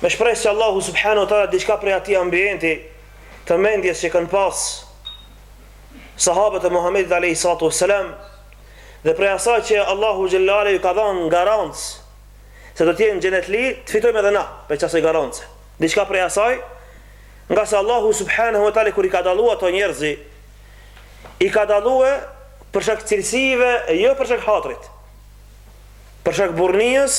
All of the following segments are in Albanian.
Me shpresë që Allahu subhanahu wa taala diçka prej atij ambienti të mendjes që kanë pas sahabët e Muhamedit alayhi salatu wassalam dhe prej asaj që Allahu xhellale ju ka dhënë garancë se do të jenë xhenetli, të fitojmë edhe na prej asaj garancë. Diçka prej asaj, nga se Allahu subhanahu wa taala kur i ka dallua ato njerëzi, i ka dallue për shkak cilësive, jo për shkak hatrit. Për shkak burrnies,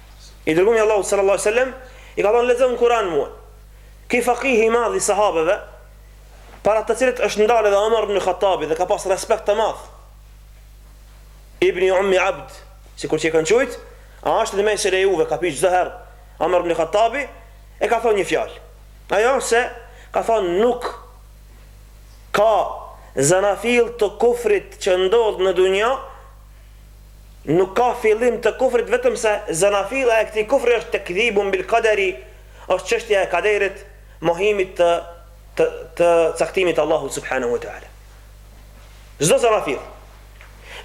I dërgumi i Allahut sallallahu alaihi wasallam i ka thënë lexom Kur'an mua. Ky fakih i madh i sahabeve, para të cilit është ndalë edhe Omar ibn Khattabi dhe ka pas respekt të madh. Ibni Ummi Abd, sikur që e kanë qujt, a është në mes e juve ka pyet çdo herë Omar ibn Khattabi e ka thonë një fjalë. Ai o se ka thonë nuk ka zanafill të kufrit që ndodh në dunja nuk ka fillim të kufrit vetëm se zanafilla e këtij kufri është tekdhibun bil kaderi është çështja e kaderit mohimit të të të caktimit të Allahut subhanahu wa taala çdo zanafill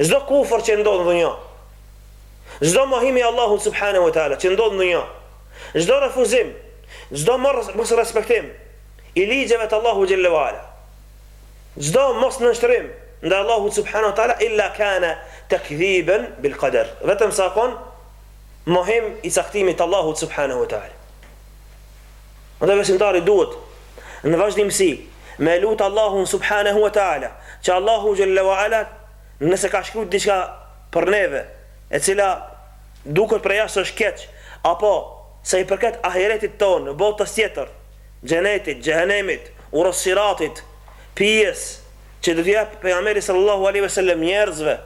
çdo kufër që ndodh në dunja çdo mohim i Allahut subhanahu wa taala që ndodh në dunja çdo refuzim çdo mosrespektim i ligjeve të Allahut xhalla wa ala Çdo mosnënshtrim ndaj Allahut subhanahu wa taala illa kana takdhiban bil qadar, vetëm se o kon mohim i caktimit të Allahut subhanahu wa taala. Andaj besimtari duhet në vazhdimësi me lut Allahun subhanahu wa taala, që Allahu xhalla wa ala nëse ka shkruajt diçka për neve, e cila duket prej jashtë është keq, apo se i përket ahiretit tonë, botës tjetër, Xhenetit, Xhehenemit, Urës Siratit, pijës, që do t'i jap Pejgamberi sallallahu alejhi ve sellem njerëzve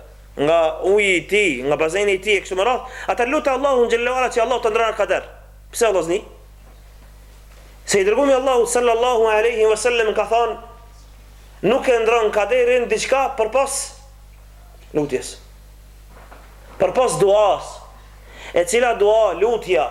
nga uji i tij, nga bazeni i tij e kështu me radhë, atë lute Allahun xhelle uala që Allahu ta ndërron kader. Pse o vllazni? Se i dërgumi i Allahut sallallahu alejhi ve sellem ka thënë nuk e ndron kaderin diçka përpos lutjes. Përpos duas, e cila dua, lutja,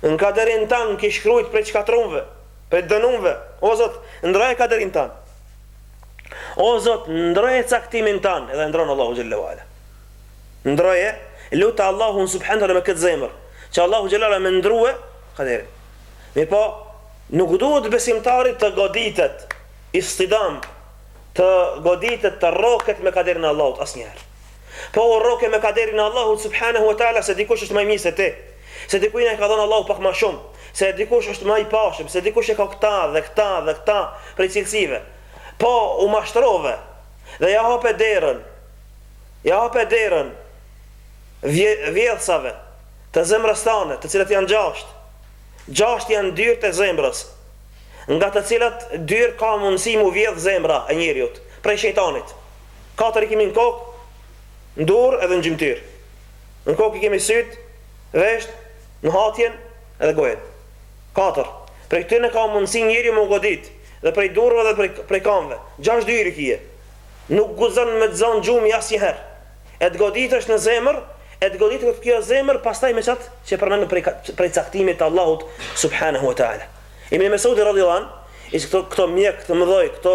Në kaderin tanë ki shkrujt prej shkatrrumve, prej dënumve, o Zot, ndroje kaderin tanë. O Zot, ndroje caktimin tanë, edhe ndron Allahu xhalla wala. Ndroje, lutë Allahun subhanallahu me këtë zemër, që Allahu xhalla wala me ndrua kaderin. Mirëpo, nuk duhet besimtari të goditet, istidam, të goditet, të rroket me kaderin e Allahut asnjëherë. Po u rroke me kaderin e Allahut subhanehu wa taala se dikush është më i mirë se ti, se dikujna i ka dhënë Allahu pak më shumë, se dikush është më i pashëm, se dikush e ka këta dhe këta dhe këta prej cilësive. Po u mashtrove dhe ja hape derën, ja hape derën vje, vjedhsave të zemrës tande, të cilat janë gjashtë. Gjashtë janë dyert e zemrës, nga të cilat dyer ka mundësi mu vjedh zemra e njeriut prej shejtanit. Katër i kemi në kokë, në dur edhe në gjymtyr. Në kokë i kemi sytë, veshtë, nuhatjen edhe gojën. Katër. Prej këtyrëna ka mundësi njeriu mu godit, dhe prej durve dhe prej, prej kamëve. Gjashtë dyer i kije. Nuk guxon me të zon gjumi asnjëherë. E të goditësh në zemër, e të goditët kjo zemër pastaj me qat që përmendëm prej, prej caktimit të Allahut subhanahu wa ta'ala. Ibn Mesudi radhiyallahu anhu, këto, këto mjek të mëdhaj, këto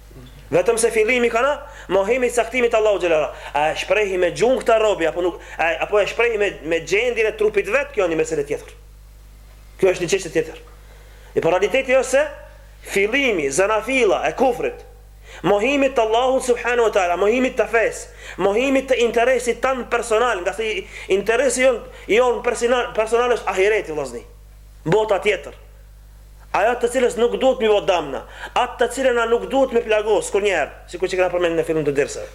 Vetëm se fillimi kanë mohimi i caktimit t'Allahu xhelala. A e shprehi me gjuhë këtë robi apo nuk a, apo e shprehi me me gjendjen e trupit vet kjo është një mesele tjetër. Kjo është një çështje tjetër. E por realiteti është se fillimi, zanafilla e kufrit, mohimit të Allahut subhanahu wa taala, mohimit të fesë, mohimit të interesit tand personal, ngase interesi jon jon personal, personal është ahireti vllazni. Bota tjetër. Ajo të cilës nuk duhet m'i bo damna, atë të cilëna nuk duhet me plagos kurrnjëherë, sikur që kena përmend në fillim të derseve.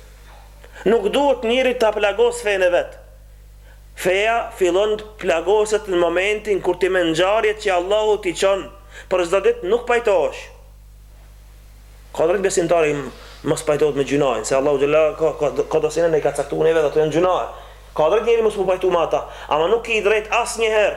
Nuk duhet njeri ta plagos fenë e vet. Feja fillon të plagoset në momentin kur ti me ngjarjet që Allahu t'i çon për çdo ditë nuk pajtohesh. Ka drejt besimtari mos pajtohet me gjynahin, se Allahu xhalla ka ka ka do sene na ka caktuar neve dhe ato janë gjynahe. Ka drejt njeri mos mu pajtu me ata, ama nuk ke drejt asnjëherë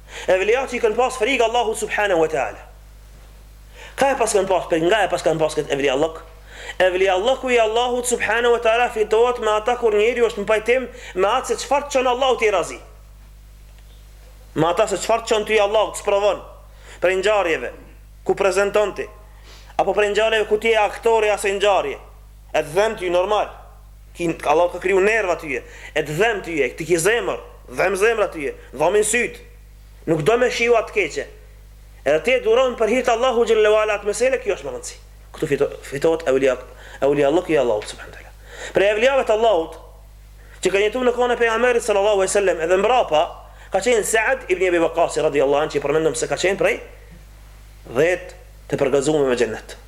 Evlijatë i kanë pas frigë Allahut subhane ue teala. Ka e paskan pas, prej nga e paskan pas këtë evlijallëk? Evlijallëku i Allahut subhane ue teala fitohet me ata kur njeriu është në pajtim me atë se çfarë të çon Allahu ti je razi. Me ata se çfarë të çon ty Allahu të sprovon prej ngjarjeve ku prezanton ti apo prej ngjarjeve ku ti je aktor i asaj ngjarje. E të dhemb ty normal. Ti Allah ka kriju nerva tyje, e të dhemb tyje, ti ki zemër, dhemb zemra tyje, dhomin sytë, nuk do me shiku atë të keqe. Edhe ti e duron për hir të Allahu xhelleu ala atë mesele, kjo është me rëndësi. Këtu fitohet eulia, euliallëku i Allahut subhanahu teala. Prej evliave të Allahut që kanë jetuar në kohën e pejgamberit sallallahu alaihi wasallam edhe mbrapa, ka qenë Sa'd ibn Abi Waqqas radhiyallahu anhu që përmendëm se ka qenë prej 10 të përgëzuar me xhennet.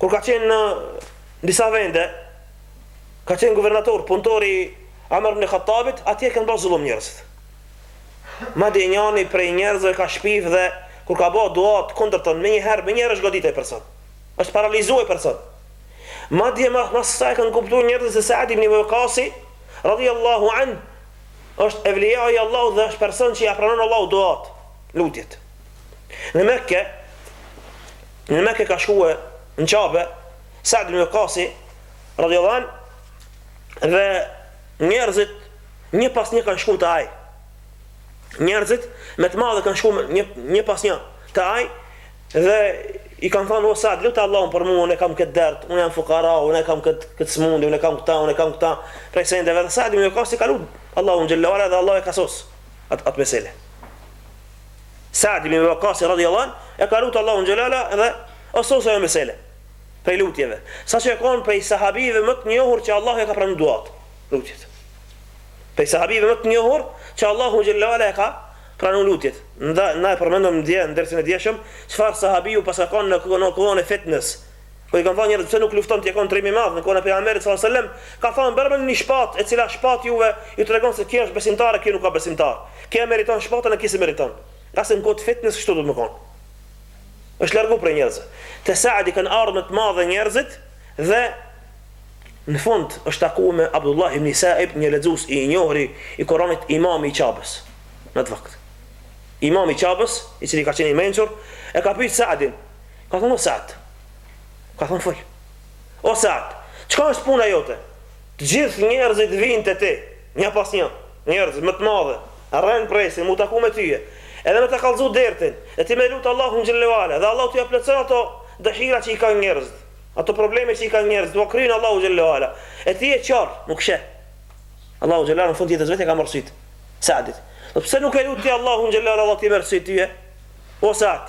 Kur ka qenë në disa vende, ka qenë guvernator, punëtori Omer ibn Khattabit, atje kanë bërë zullum njerëzit. Madje njëri prej njerëzve ka shpif dhe kur ka bërë dua kundër tij, menjëherë, menjëherë është goditur personi. Është paralizuar personi. Madje më pas, sa e kanë kuptuar njerëzit se Saad ibn Waqqasi, radhiyallahu an, është evlia i Allahut dhe është person që ia pranon Allahu duat, lutjet. Në Mekë Në Mekë ka shkue në Qabe Sa'd ibn Waqasi radhiyallahu an dhe njerëzit një pas një kanë shkuar te ai. Njerëzit me të madhe kanë shkuar një një pas një te ai dhe i kanë thënë o Sa'd lut Allahun për mua unë kam këtë dert, unë jam fukara, unë kam këtë këtë smundje, unë kam këtë, unë kam këtë. Prej sendeve Sa'd ibn Waqasi ka lut Allahun xhallahu ala dhe Allahu e ka sos atë atë mesele. Sa'd ibn Waqqas radhiyallahu anhu e ka lutur Allahun xhelala dhe u sos ajo mesele prej lutjeve, saqë u kon prej sahabive më të njohur që Allahu ia ka pranu duat, lutjet. Prej sahabive më të njohur që Allahu xhelala ia ka pranu lutjet. Nda na e përmendëm dje në dersin e djeshëm, çfarë sahabiu paska kon në kohën e fitnes, Kur i kanë thënë njerëzit pse nuk lufton ti je kanë trim i madh në kohën e pejgamberit sallallahu alajhi wasallam, ka thënë bjerma një shpatë e cila shpatë juve ju tregon se ky është besimtar ky nuk â besimtar. Ky e meriton shpatën e ky s'e meriton. Ngase në kohë të fitnes kështu duhet me kon. Është largu prej njerëzve. Te Saadi kanë ardhur me të madhe njerëzit dhe në fund është takuar me Abdullah ibn Sa'ib, një lexues i njohur i Kuranit, imam i Qabës. Në atë vakt. Imam i Qabës, i cili ka qenë i mençur, e ka pyet Saadin, Ka thënë o Saad. Ka thënë fol. O Saad, çka është puna jote? Të gjithë njerëzit vijnë te ti, një pas një, njerëzit me të madhe, rend presin m'u taku me tyje, edhe me ta kallxu dertin, e ti me lut Allahun xhelle ve ala, dhe Allahu po ia plotëson ato dëshira që i kanë njerëzit, ato probleme që i kanë njerëzit, po ua kryen Allahu xhelle ve ala. E ti je qorr, nuk sheh. Allahu xhelle ala në fund të jetës vet ia ka marrë sytë Saadit. Po pse nuk e lut ti Allahun xhelle ve ala, Allahu t'i merr sytë tyje? O Saad,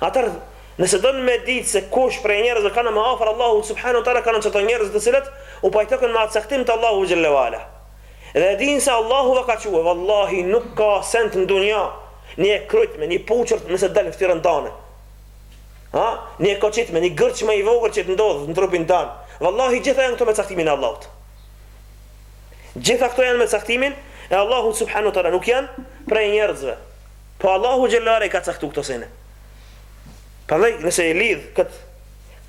Atëherë, nëse don me ditë se kush prej njerëzve janë më afër Allahut subhanahu wa taala janë qëto njerëz të cilët u pajtohen me atë caktim të Allahut xhelle ve ala dhe e dinë se Allahu jua ka çue vallahi nuk ka send në dunja një e kruajtme një puçërt nëse del në fytyrën tande ha një e kollitme një gërç më i vogël që të ndodh në trupin tand vallahi gjitha janë këto me caktimin e Allahut gjitha këto janë me caktimin e Allahut subhanahu wa taala nuk janë prej njerëzve Po Allahu xhelaluhu i ka caktu këto sene. Prandaj nëse e lidh kët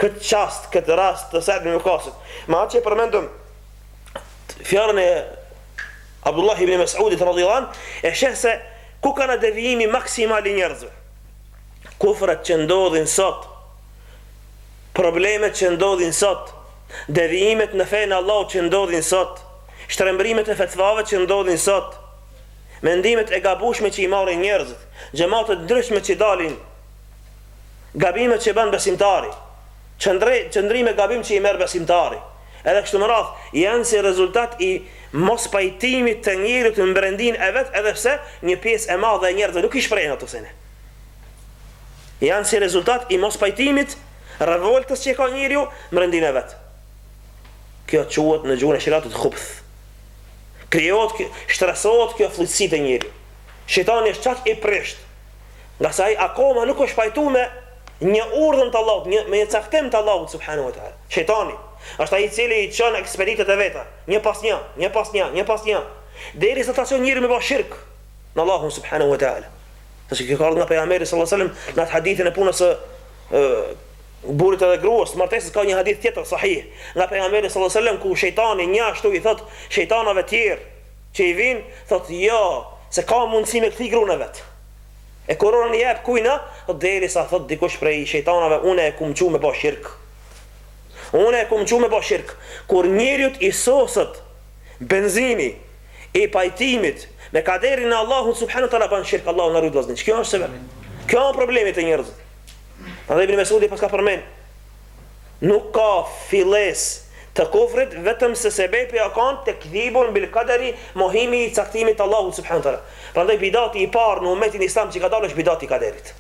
kët qat, kët rast të Sa'd ibn Waqasit, me atë që përmendëm fjalën e Abdullah ibn Mas'udit radhiyallahu an, e sheh se ku kanë devijimi maksimal i njerëzve. Kufrat që ndodhin sot, problemet që ndodhin sot, devijimet në fenë e Allahut që ndodhin sot, shtrembrimet e fetvave që ndodhin sot, mendimet e gabushme që i marrin njerëzit, xhematet ndryshme që dalin, gabimet që bën besimtari, qëndre, qëndrime gabim që i merr besimtari, edhe kështu me radh, janë si rezultat i mos pajtimit të njeriut në brendin e vet, edhe pse një pjesë e madhe e njerëzve nuk i shprehin ato sene. Janë si rezultat i mos pajtimit, revoltës që ka njeriu në brendin e vet. Kjo quhet në gjuhën e sheriatit khubth. Krijohet kjo, shtresohet kjo flliqësi te njeriu. Shejtani është qaq i prisht, ngase ai akoma nuk është pajtu me një urdhën të Allahut, një me një caktim të Allahut subhanahu wa taala. Shejtani është ai i cili i çon ekspeditat e veta, një pas një, një pas një, një pas një, derisa ta çon njerin me ba shirk në Allahun subhanahu wa taala. Tash kjo ka ardhur nga pejgamberi sallallahu alaihi wasallam në atë hadithin e punës së burrit edhe gruas të martesës ka një hadith tjetër sahih nga pejgamberi sallallahu alajhi wasallam ku shejtani një ashtu i thot shejtanave tjerë që i vin thot jo se ka mundësi me kthy gruan e vet e kurorën i jep kujna thot derisa thot dikush prej shejtanave unë e kum çu me ba shirk unë e kum çu me ba shirk kur njeriut i sosët benzini i pajtimit me kaderin e Allahut subhanahu wa taala ban shirk Allahu na rujt vëllazën qikjo është sebebi kjo është problemi te njerëzit Prandaj Ibn Mesudi paska përmend nuk ka filles të kufrit vetëm se sebepi u kanë tekdhibun bil kaderi mohimi i caktimit të Allahut subhanahu teala. Prandaj bidati i parë në umetin islam që ka dalë është bidati i kaderit.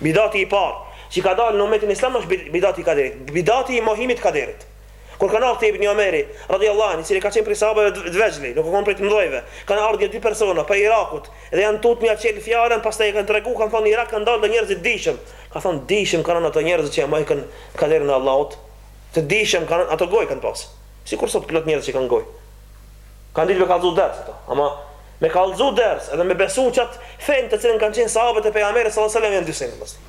Bidati i parë që ka dalë në umetin islam është bidati i kaderit. Bidati i mohimit të kaderit. Kur kanë ardhur te Ibn Omeri, radhiyallahu anhu, i cili ka qenë prej sahabëve të vegjël, nuk u kanë prej të mëdhejve, kanë ardhur një dy persona prej Irakut dhe janë tutë m'ja çel fjalën, pastaj i kanë treguar, kanë thënë në Irak kanë dalë njerëz të dijshëm. Ka thënë dijshëm janë kanë ato njerëz që e mohojnë kaderin e Allahut. Të dijshëm kanë ato gojë kanë pas. Sikur sot plot njerëz që kanë gojë. Kanë ditë me kallëzu ders ato, ama me kallëzu ders edhe me besu qat fe në të cilën kanë qenë sahabët e pejgamberit sallallahu alajhi wasallam janë dy sende.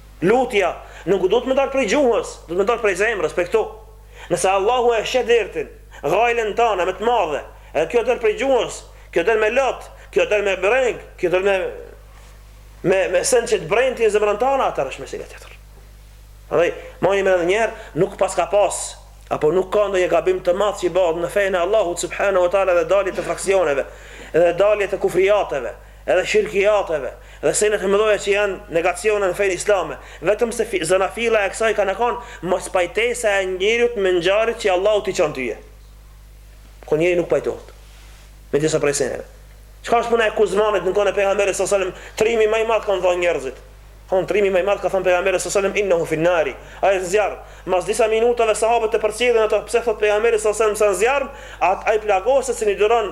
Lutja nuk duhet me dalë prej gjuhës, duhet me dalë prej zemrës, prej këtu. Nëse Allahu e sheh dertin, gajlen tënde me të madhe, edhe kjo del prej gjuhës, kjo del me lot, kjo del me breng, kjo del me me me sen që të bren ty në zemrën tënde, atëherë është meselë tjetër. Prandaj, more ndonjëherë nuk paska pas apo nuk ka ndonjë gabim të madh që bëhet në fenë e Allahut subhanahu wa taala dhe daljet e fraksioneve dhe daljet e kufriateve edhe shirkijateve dhe sene të mëdhoja që janë negacione në fenë islame, vetëm se zanafilla e kësaj kanë qenë mospajtesa e njeriut me ngjarjet që Allahu t'i çon tyje. Kur njeriu nuk pajtohet me disa prej seneve. Çka është puna e Kuzmanit në kohën e pejgamberit sallallahu alajhi wasallam? Trimi më i madh kanë thënë njerëzit. Thonë trimi më i madh ka thënë pejgamberi sallallahu alajhi wasallam innahu fi nari. Ai është në zjarr. Mas disa minutave sahabët e përcjellën atë pse thotë pejgamberi sallallahu alajhi wasallam se ësht në zjarr, atë ai plagoset se s'i duron